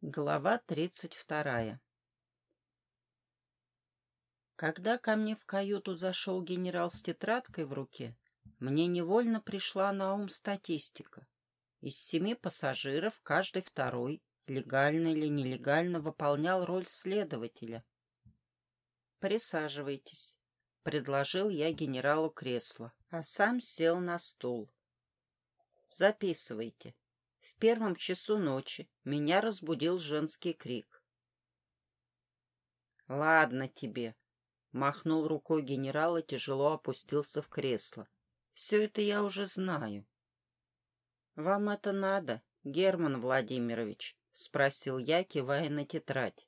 Глава тридцать вторая Когда ко мне в каюту зашел генерал с тетрадкой в руке, мне невольно пришла на ум статистика. Из семи пассажиров каждый второй, легально или нелегально, выполнял роль следователя. «Присаживайтесь», — предложил я генералу кресло, а сам сел на стул. «Записывайте», первом часу ночи меня разбудил женский крик. «Ладно тебе», — махнул рукой генерал и тяжело опустился в кресло. «Все это я уже знаю». «Вам это надо, Герман Владимирович?» — спросил я, кивая на тетрадь.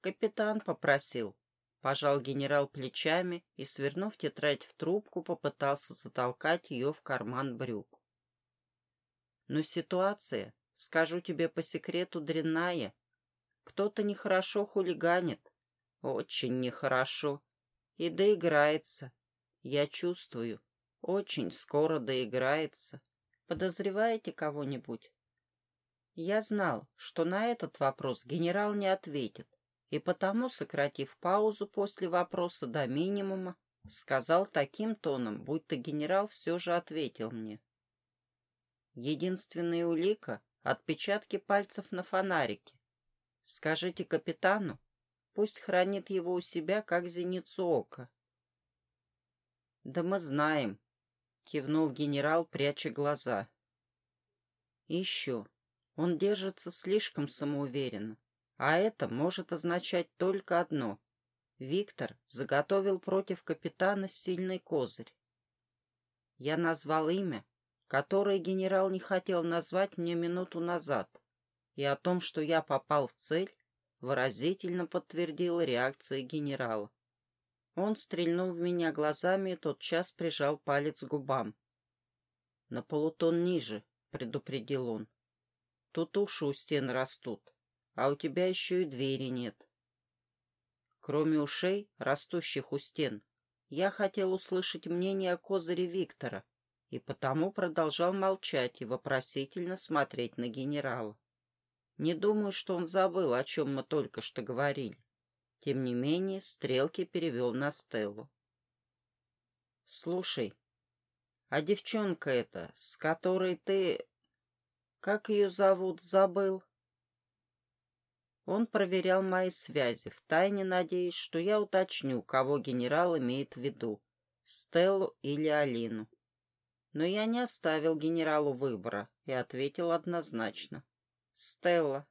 «Капитан попросил», — пожал генерал плечами и, свернув тетрадь в трубку, попытался затолкать ее в карман брюк. Но ситуация, скажу тебе по секрету, дрянная. Кто-то нехорошо хулиганит. Очень нехорошо. И доиграется. Я чувствую. Очень скоро доиграется. Подозреваете кого-нибудь? Я знал, что на этот вопрос генерал не ответит, и потому, сократив паузу после вопроса до минимума, сказал таким тоном, будто генерал все же ответил мне. Единственная улика — отпечатки пальцев на фонарике. Скажите капитану, пусть хранит его у себя, как зеницу ока. — Да мы знаем, — кивнул генерал, пряча глаза. — еще. Он держится слишком самоуверенно, а это может означать только одно. Виктор заготовил против капитана сильный козырь. Я назвал имя, которое генерал не хотел назвать мне минуту назад, и о том, что я попал в цель, выразительно подтвердила реакция генерала. Он стрельнул в меня глазами и тотчас прижал палец к губам. «На полутон ниже», — предупредил он. «Тут уши у стен растут, а у тебя еще и двери нет». Кроме ушей, растущих у стен, я хотел услышать мнение о козыре Виктора, и потому продолжал молчать и вопросительно смотреть на генерала. Не думаю, что он забыл, о чем мы только что говорили. Тем не менее, стрелки перевел на Стеллу. «Слушай, а девчонка эта, с которой ты... Как ее зовут, забыл?» Он проверял мои связи, втайне надеясь, что я уточню, кого генерал имеет в виду, Стеллу или Алину. Но я не оставил генералу выбора и ответил однозначно. «Стелла».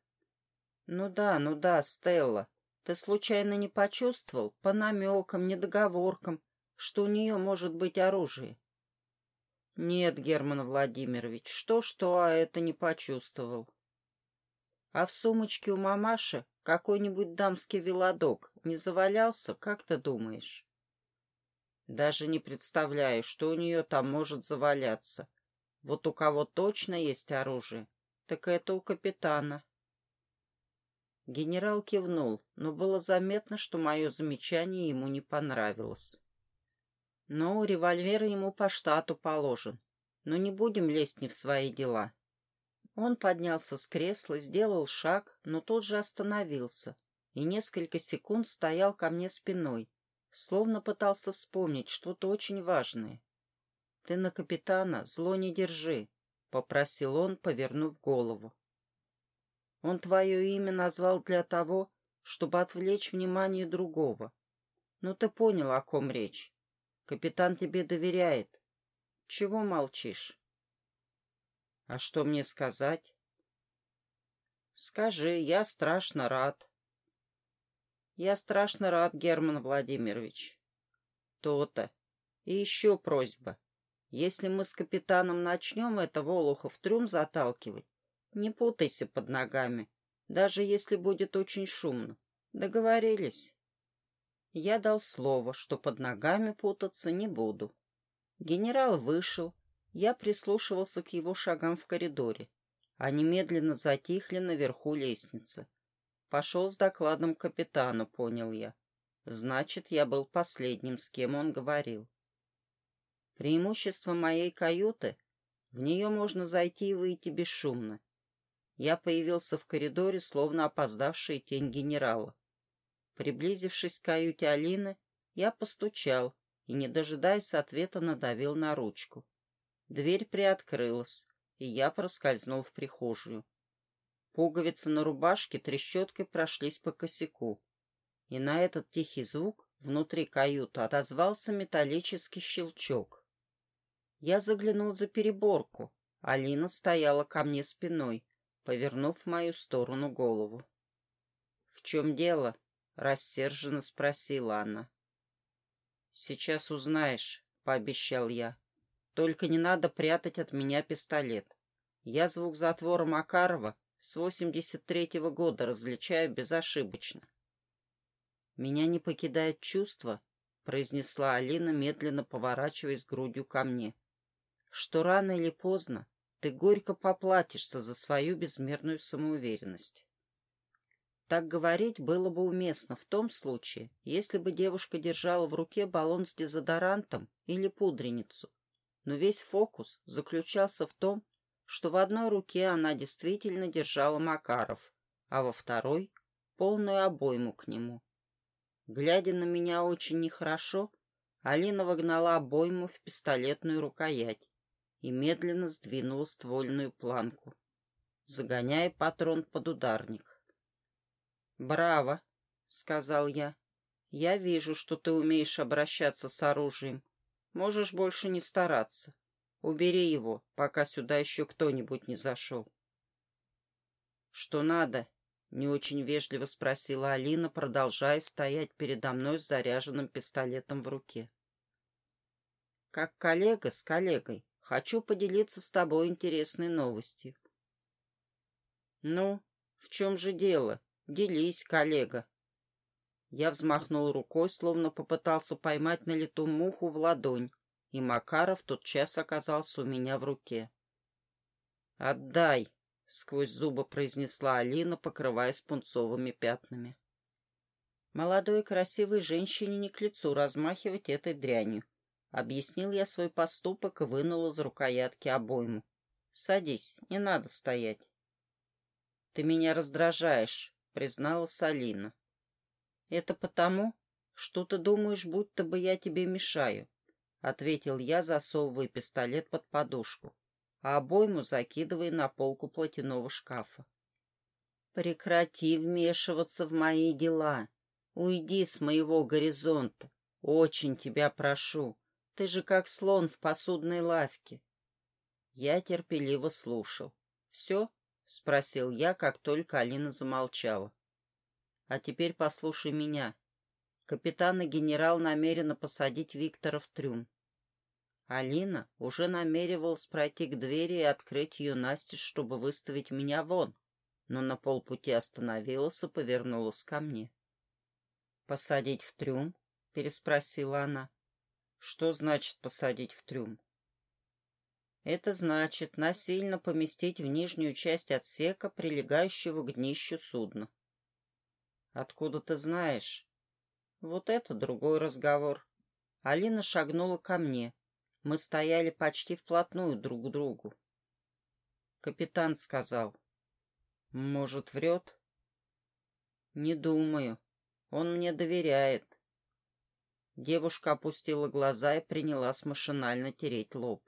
«Ну да, ну да, Стелла. Ты случайно не почувствовал, по намекам, недоговоркам, что у нее может быть оружие?» «Нет, Герман Владимирович, что-что, а это не почувствовал». «А в сумочке у мамаши какой-нибудь дамский велодок не завалялся, как ты думаешь?» Даже не представляю, что у нее там может заваляться. Вот у кого точно есть оружие, так это у капитана. Генерал кивнул, но было заметно, что мое замечание ему не понравилось. Ну, револьвер ему по штату положен. Но не будем лезть не в свои дела. Он поднялся с кресла, сделал шаг, но тут же остановился и несколько секунд стоял ко мне спиной, Словно пытался вспомнить что-то очень важное. «Ты на капитана зло не держи», — попросил он, повернув голову. «Он твое имя назвал для того, чтобы отвлечь внимание другого. Ну ты понял, о ком речь. Капитан тебе доверяет. Чего молчишь?» «А что мне сказать?» «Скажи, я страшно рад. Я страшно рад, Герман Владимирович. То-то. И еще просьба. Если мы с капитаном начнем это Волоха в трюм заталкивать, не путайся под ногами, даже если будет очень шумно. Договорились? Я дал слово, что под ногами путаться не буду. Генерал вышел, я прислушивался к его шагам в коридоре. Они медленно затихли наверху лестницы. Пошел с докладом капитану, понял я. Значит, я был последним, с кем он говорил. Преимущество моей каюты — в нее можно зайти и выйти бесшумно. я появился в коридоре, словно опоздавшая тень генерала. Приблизившись к каюте Алины, я постучал и, не дожидаясь ответа, надавил на ручку. Дверь приоткрылась, и я проскользнул в прихожую. Пуговицы на рубашке трещоткой прошлись по косяку, и на этот тихий звук внутри каюты отозвался металлический щелчок. Я заглянул за переборку. Алина стояла ко мне спиной, повернув в мою сторону голову. — В чем дело? — рассерженно спросила она. — Сейчас узнаешь, — пообещал я. — Только не надо прятать от меня пистолет. Я звук затвора Макарова с 83-го года различаю безошибочно. «Меня не покидает чувство», — произнесла Алина, медленно поворачиваясь грудью ко мне, «что рано или поздно ты горько поплатишься за свою безмерную самоуверенность». Так говорить было бы уместно в том случае, если бы девушка держала в руке баллон с дезодорантом или пудреницу. Но весь фокус заключался в том, что в одной руке она действительно держала Макаров, а во второй — полную обойму к нему. Глядя на меня очень нехорошо, Алина вогнала обойму в пистолетную рукоять и медленно сдвинула ствольную планку, загоняя патрон под ударник. «Браво!» — сказал я. «Я вижу, что ты умеешь обращаться с оружием. Можешь больше не стараться. Убери его, пока сюда еще кто-нибудь не зашел. — Что надо? — не очень вежливо спросила Алина, продолжая стоять передо мной с заряженным пистолетом в руке. — Как коллега с коллегой, хочу поделиться с тобой интересной новостью. — Ну, в чем же дело? Делись, коллега. Я взмахнул рукой, словно попытался поймать на лету муху в ладонь, и Макаров тотчас оказался у меня в руке. «Отдай!» — сквозь зубы произнесла Алина, покрываясь пунцовыми пятнами. «Молодой красивой женщине не к лицу размахивать этой дрянью», — объяснил я свой поступок и вынул из рукоятки обойму. «Садись, не надо стоять». «Ты меня раздражаешь», — призналась Алина. «Это потому, что ты думаешь, будто бы я тебе мешаю. — ответил я, засовывая пистолет под подушку, а обойму закидывая на полку платяного шкафа. «Прекрати вмешиваться в мои дела. Уйди с моего горизонта. Очень тебя прошу. Ты же как слон в посудной лавке». Я терпеливо слушал. «Все?» — спросил я, как только Алина замолчала. «А теперь послушай меня. Капитан и генерал намерены посадить Виктора в трюм. Алина уже намеревалась пройти к двери и открыть ее настежь, чтобы выставить меня вон, но на полпути остановилась и повернулась ко мне. «Посадить в трюм?» — переспросила она. «Что значит посадить в трюм?» «Это значит насильно поместить в нижнюю часть отсека, прилегающего к днищу судна». «Откуда ты знаешь?» Вот это другой разговор. Алина шагнула ко мне. Мы стояли почти вплотную друг к другу. Капитан сказал. Может, врет? Не думаю. Он мне доверяет. Девушка опустила глаза и принялась машинально тереть лоб.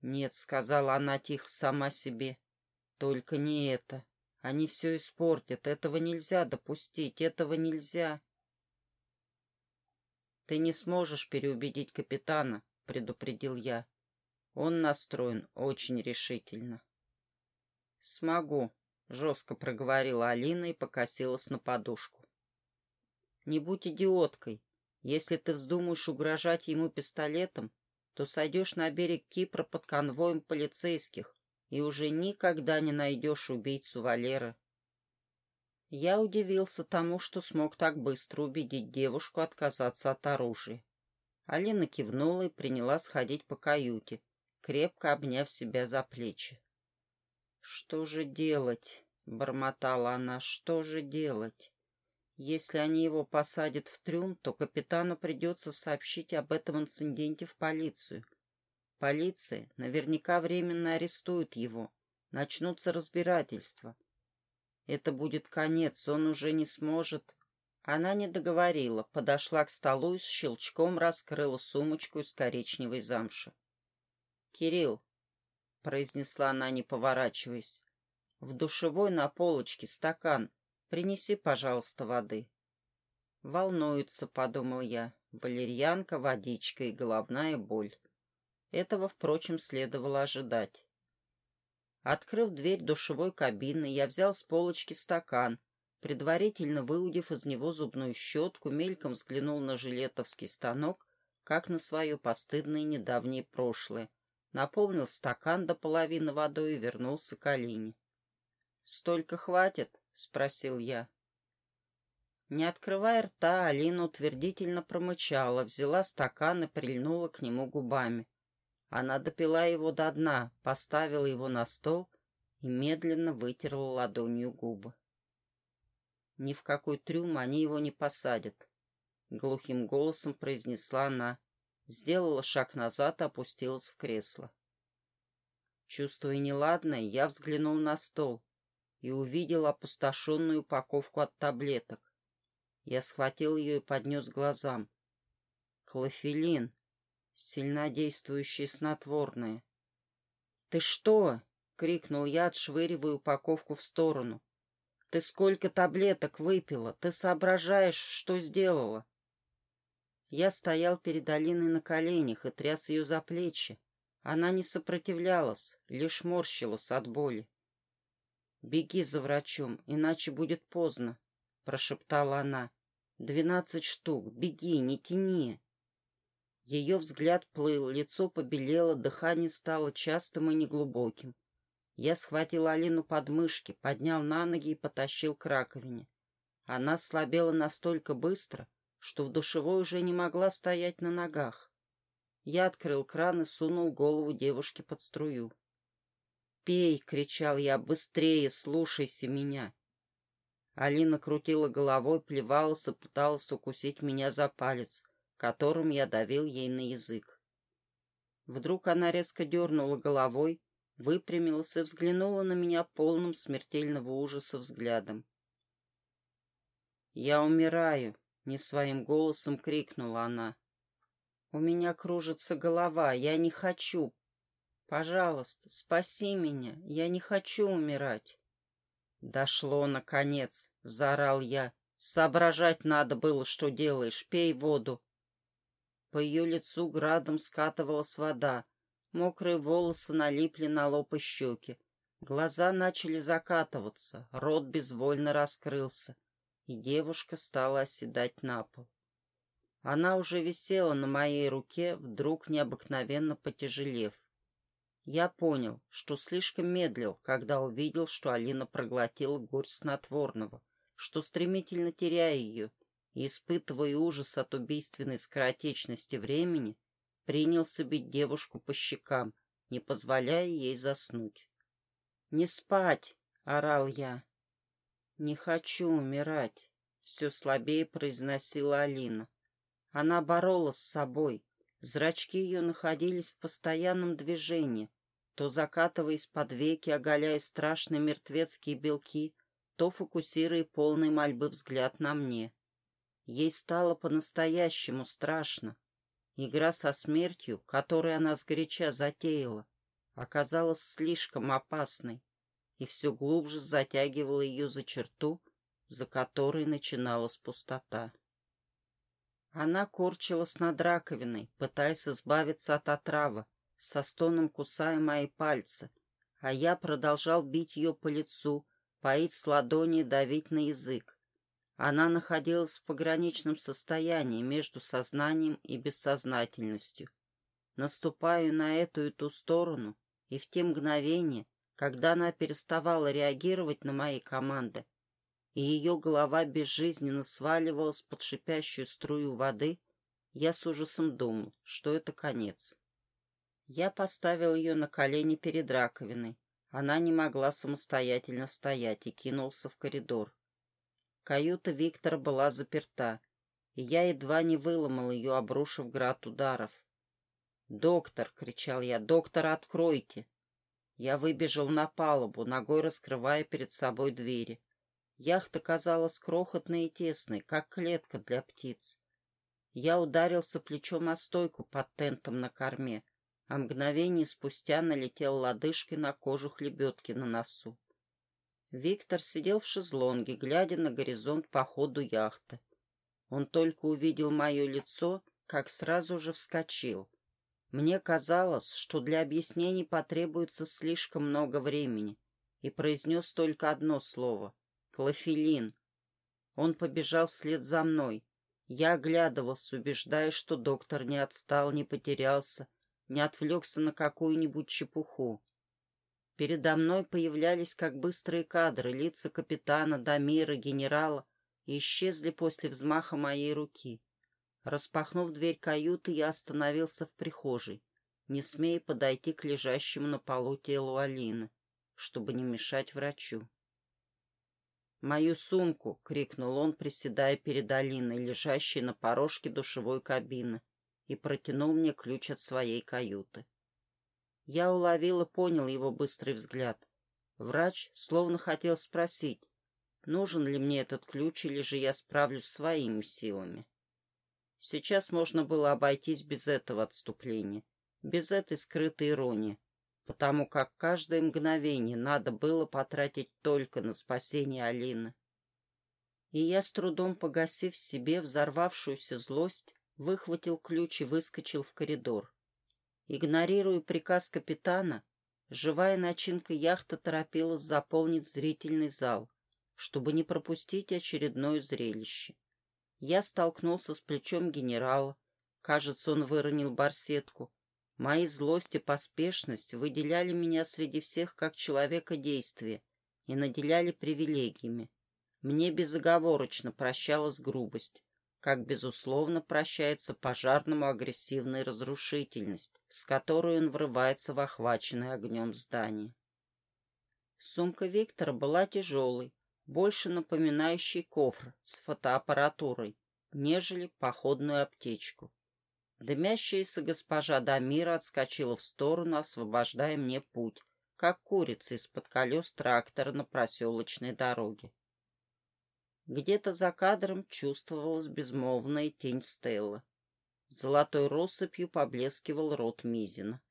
«Нет», — сказала она тихо сама себе, — «только не это. Они все испортят. Этого нельзя допустить. Этого нельзя». «Ты не сможешь переубедить капитана», — предупредил я. Он настроен очень решительно. «Смогу», — жестко проговорила Алина и покосилась на подушку. «Не будь идиоткой. Если ты вздумаешь угрожать ему пистолетом, то сойдешь на берег Кипра под конвоем полицейских и уже никогда не найдешь убийцу Валеры. Я удивился тому, что смог так быстро убедить девушку отказаться от оружия. Алина кивнула и принялась ходить по каюте, крепко обняв себя за плечи. «Что же делать?» — бормотала она. «Что же делать? Если они его посадят в трюм, то капитану придется сообщить об этом инциденте в полицию. Полиция наверняка временно арестует его, Начнутся разбирательства. Это будет конец, он уже не сможет. Она не договорила, подошла к столу и с щелчком раскрыла сумочку из коричневой замши. «Кирилл», — произнесла она, не поворачиваясь, — «в душевой на полочке стакан. Принеси, пожалуйста, воды». «Волнуется», — подумал я, — валерьянка, водичка и головная боль. Этого, впрочем, следовало ожидать. Открыв дверь душевой кабины, я взял с полочки стакан, предварительно выудив из него зубную щетку, мельком взглянул на жилетовский станок, как на свое постыдное недавнее прошлое, наполнил стакан до половины водой и вернулся к Алине. «Столько хватит?» — спросил я. Не открывая рта, Алина утвердительно промычала, взяла стакан и прильнула к нему губами. Она допила его до дна, поставила его на стол и медленно вытерла ладонью губы. Ни в какой трюм они его не посадят. Глухим голосом произнесла она, сделала шаг назад и опустилась в кресло. Чувствуя неладное, я взглянул на стол и увидел опустошенную упаковку от таблеток. Я схватил ее и поднес глазам. Клофелин. Сильнодействующие снотворные. «Ты что?» — крикнул я, отшвыривая упаковку в сторону. «Ты сколько таблеток выпила? Ты соображаешь, что сделала?» Я стоял перед Алиной на коленях и тряс ее за плечи. Она не сопротивлялась, лишь морщилась от боли. «Беги за врачом, иначе будет поздно», — прошептала она. Двенадцать штук. Беги, не тяни. Ее взгляд плыл, лицо побелело, дыхание стало частым и неглубоким. Я схватил Алину под мышки, поднял на ноги и потащил к раковине. Она слабела настолько быстро, что в душевой уже не могла стоять на ногах. Я открыл кран и сунул голову девушки под струю. «Пей!» — кричал я. «Быстрее! Слушайся меня!» Алина крутила головой, плевалась и пыталась укусить меня за палец, которым я давил ей на язык. Вдруг она резко дернула головой, выпрямилась и взглянула на меня полным смертельного ужаса взглядом. «Я умираю!» — не своим голосом крикнула она. «У меня кружится голова, я не хочу. Пожалуйста, спаси меня, я не хочу умирать». «Дошло, наконец!» — заорал я. «Соображать надо было, что делаешь. Пей воду!» По ее лицу градом скатывалась вода. Мокрые волосы налипли на лоб и щеки. Глаза начали закатываться, рот безвольно раскрылся, и девушка стала оседать на пол. Она уже висела на моей руке, вдруг необыкновенно потяжелев. Я понял, что слишком медлил, когда увидел, что Алина проглотила горсть снотворного, что стремительно теряя ее испытывая ужас от убийственной скоротечности времени, принялся бить девушку по щекам, не позволяя ей заснуть. «Не спать!» — орал я. «Не хочу умирать!» — все слабее произносила Алина. Она боролась с собой. Зрачки ее находились в постоянном движении, то закатываясь под веки, оголяя страшные мертвецкие белки, то фокусируя полный мольбы взгляд на мне. Ей стало по-настоящему страшно. Игра со смертью, которую она сгоряча затеяла, оказалась слишком опасной и все глубже затягивала ее за черту, за которой начиналась пустота. Она корчилась над раковиной, пытаясь избавиться от отравы, со стоном кусая мои пальцы, а я продолжал бить ее по лицу, поить с ладони давить на язык. Она находилась в пограничном состоянии между сознанием и бессознательностью. Наступаю на эту и ту сторону, и в те мгновения, когда она переставала реагировать на мои команды, и ее голова безжизненно сваливалась под шипящую струю воды, я с ужасом думал, что это конец. Я поставил ее на колени перед раковиной. Она не могла самостоятельно стоять и кинулся в коридор. Каюта Виктора была заперта, и я едва не выломал ее, обрушив град ударов. «Доктор!» — кричал я. «Доктор, откройте!» Я выбежал на палубу, ногой раскрывая перед собой двери. Яхта казалась крохотной и тесной, как клетка для птиц. Я ударился плечом о стойку под тентом на корме, а мгновение спустя налетел лодыжкой на кожу хлебетки на носу. Виктор сидел в шезлонге, глядя на горизонт по ходу яхты. Он только увидел мое лицо, как сразу же вскочил. Мне казалось, что для объяснений потребуется слишком много времени, и произнес только одно слово — «клофелин». Он побежал вслед за мной. Я оглядывался, убеждаясь, что доктор не отстал, не потерялся, не отвлекся на какую-нибудь чепуху. Передо мной появлялись как быстрые кадры, лица капитана, Дамира, генерала, и исчезли после взмаха моей руки. Распахнув дверь каюты, я остановился в прихожей, не смея подойти к лежащему на полу телу Алины, чтобы не мешать врачу. «Мою сумку!» — крикнул он, приседая перед Алиной, лежащей на порожке душевой кабины, и протянул мне ключ от своей каюты. Я уловил и понял его быстрый взгляд. Врач словно хотел спросить, нужен ли мне этот ключ или же я справлюсь своими силами. Сейчас можно было обойтись без этого отступления, без этой скрытой иронии, потому как каждое мгновение надо было потратить только на спасение Алины. И я, с трудом погасив в себе взорвавшуюся злость, выхватил ключ и выскочил в коридор. Игнорируя приказ капитана, живая начинка яхты торопилась заполнить зрительный зал, чтобы не пропустить очередное зрелище. Я столкнулся с плечом генерала. Кажется, он выронил барсетку. Мои злость и поспешность выделяли меня среди всех как человека действия и наделяли привилегиями. Мне безоговорочно прощалась грубость как, безусловно, прощается пожарному агрессивная разрушительность, с которой он врывается в охваченное огнем здание. Сумка Виктора была тяжелой, больше напоминающей кофр с фотоаппаратурой, нежели походную аптечку. Дымящаяся госпожа Дамира отскочила в сторону, освобождая мне путь, как курица из-под колес трактора на проселочной дороге. Где-то за кадром чувствовалась безмолвная тень Стелла. Золотой россыпью поблескивал рот Мизина.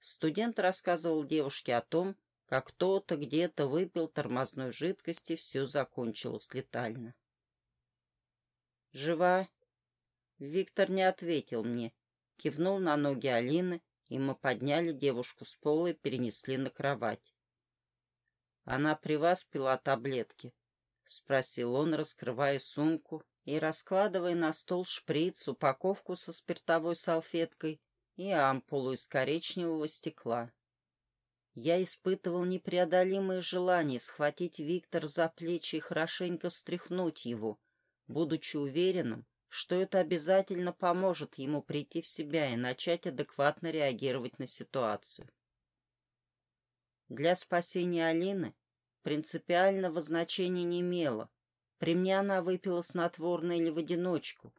Студент рассказывал девушке о том, как кто-то где-то выпил тормозной жидкости, все закончилось летально. «Жива?» Виктор не ответил мне, кивнул на ноги Алины, и мы подняли девушку с пола и перенесли на кровать. «Она при вас пила таблетки?» — спросил он, раскрывая сумку и раскладывая на стол шприц, упаковку со спиртовой салфеткой и ампулу из коричневого стекла. Я испытывал непреодолимое желание схватить Виктор за плечи и хорошенько встряхнуть его, будучи уверенным, что это обязательно поможет ему прийти в себя и начать адекватно реагировать на ситуацию. Для спасения Алины принципиального значения не имело. При мне она выпила снотворное или в одиночку.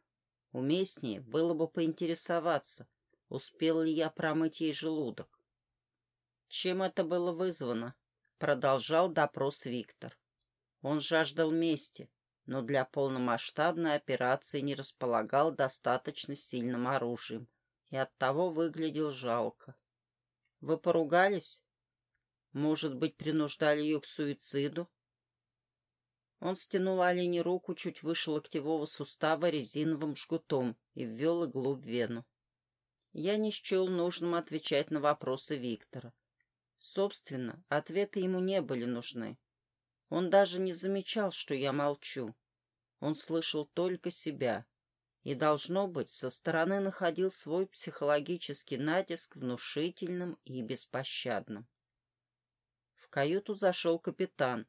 Уместнее было бы поинтересоваться, успел ли я промыть ей желудок. Чем это было вызвано? Продолжал допрос Виктор. Он жаждал мести, но для полномасштабной операции не располагал достаточно сильным оружием и оттого выглядел жалко. «Вы поругались?» Может быть, принуждали ее к суициду? Он стянул Алине руку чуть выше локтевого сустава резиновым жгутом и ввел иглу в вену. Я не счел нужным отвечать на вопросы Виктора. Собственно, ответы ему не были нужны. Он даже не замечал, что я молчу. Он слышал только себя. И, должно быть, со стороны находил свой психологический натиск внушительным и беспощадным каюту зашел капитан.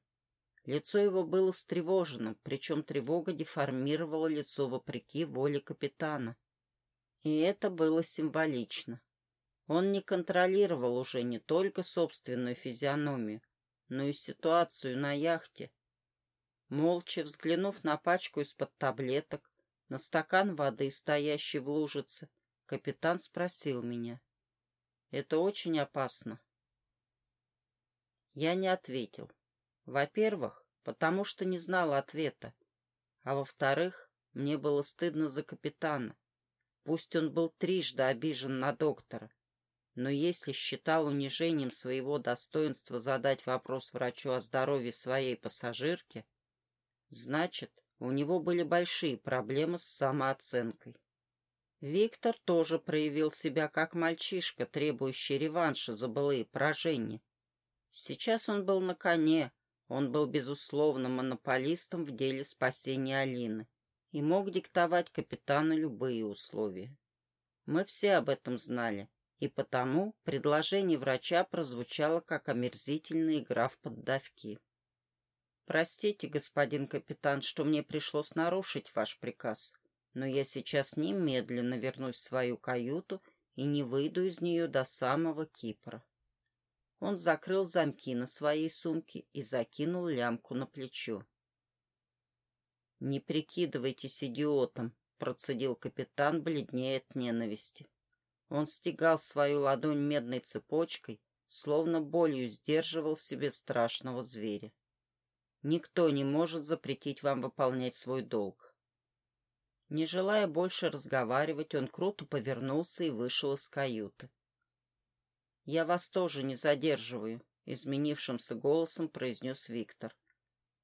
Лицо его было встревожено, причем тревога деформировала лицо вопреки воле капитана. И это было символично. Он не контролировал уже не только собственную физиономию, но и ситуацию на яхте. Молча взглянув на пачку из-под таблеток, на стакан воды, стоящий в лужице, капитан спросил меня. «Это очень опасно». Я не ответил. Во-первых, потому что не знал ответа. А во-вторых, мне было стыдно за капитана. Пусть он был трижды обижен на доктора, но если считал унижением своего достоинства задать вопрос врачу о здоровье своей пассажирки, значит, у него были большие проблемы с самооценкой. Виктор тоже проявил себя как мальчишка, требующий реванша за былые поражения. Сейчас он был на коне, он был, безусловно, монополистом в деле спасения Алины и мог диктовать капитану любые условия. Мы все об этом знали, и потому предложение врача прозвучало как омерзительная игра в поддавки. «Простите, господин капитан, что мне пришлось нарушить ваш приказ, но я сейчас немедленно вернусь в свою каюту и не выйду из нее до самого Кипра». Он закрыл замки на своей сумке и закинул лямку на плечо. «Не прикидывайтесь идиотом», — процедил капитан, бледнее от ненависти. Он стегал свою ладонь медной цепочкой, словно болью сдерживал в себе страшного зверя. Никто не может запретить вам выполнять свой долг. Не желая больше разговаривать, он круто повернулся и вышел из каюты. «Я вас тоже не задерживаю», — изменившимся голосом произнес Виктор.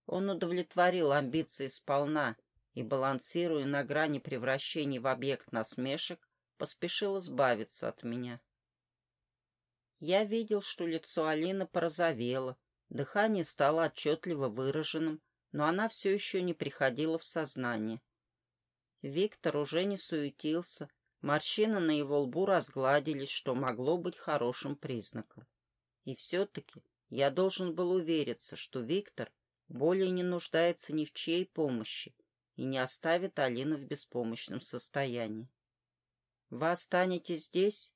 Он удовлетворил амбиции сполна и, балансируя на грани превращения в объект насмешек, поспешил избавиться от меня. Я видел, что лицо Алины порозовело, дыхание стало отчетливо выраженным, но она все еще не приходила в сознание. Виктор уже не суетился, морщины на его лбу разгладились, что могло быть хорошим признаком. И все-таки я должен был увериться, что Виктор более не нуждается ни в чьей помощи и не оставит Алину в беспомощном состоянии. Вы останетесь здесь?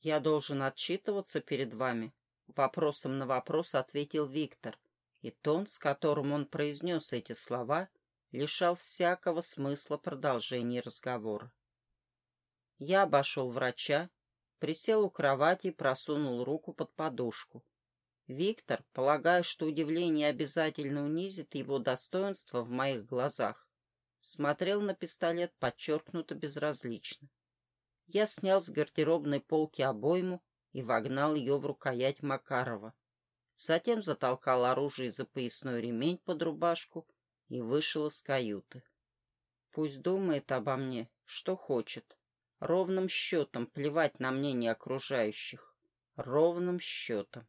Я должен отчитываться перед вами. Вопросом на вопрос ответил Виктор, и тон, с которым он произнес эти слова, лишал всякого смысла продолжения разговора. Я обошел врача, присел у кровати и просунул руку под подушку. Виктор, полагая, что удивление обязательно унизит его достоинство в моих глазах, смотрел на пистолет подчеркнуто безразлично. Я снял с гардеробной полки обойму и вогнал ее в рукоять Макарова. Затем затолкал оружие за поясной ремень под рубашку и вышел из каюты. Пусть думает обо мне, что хочет. Ровным счетом плевать на мнение окружающих. Ровным счетом.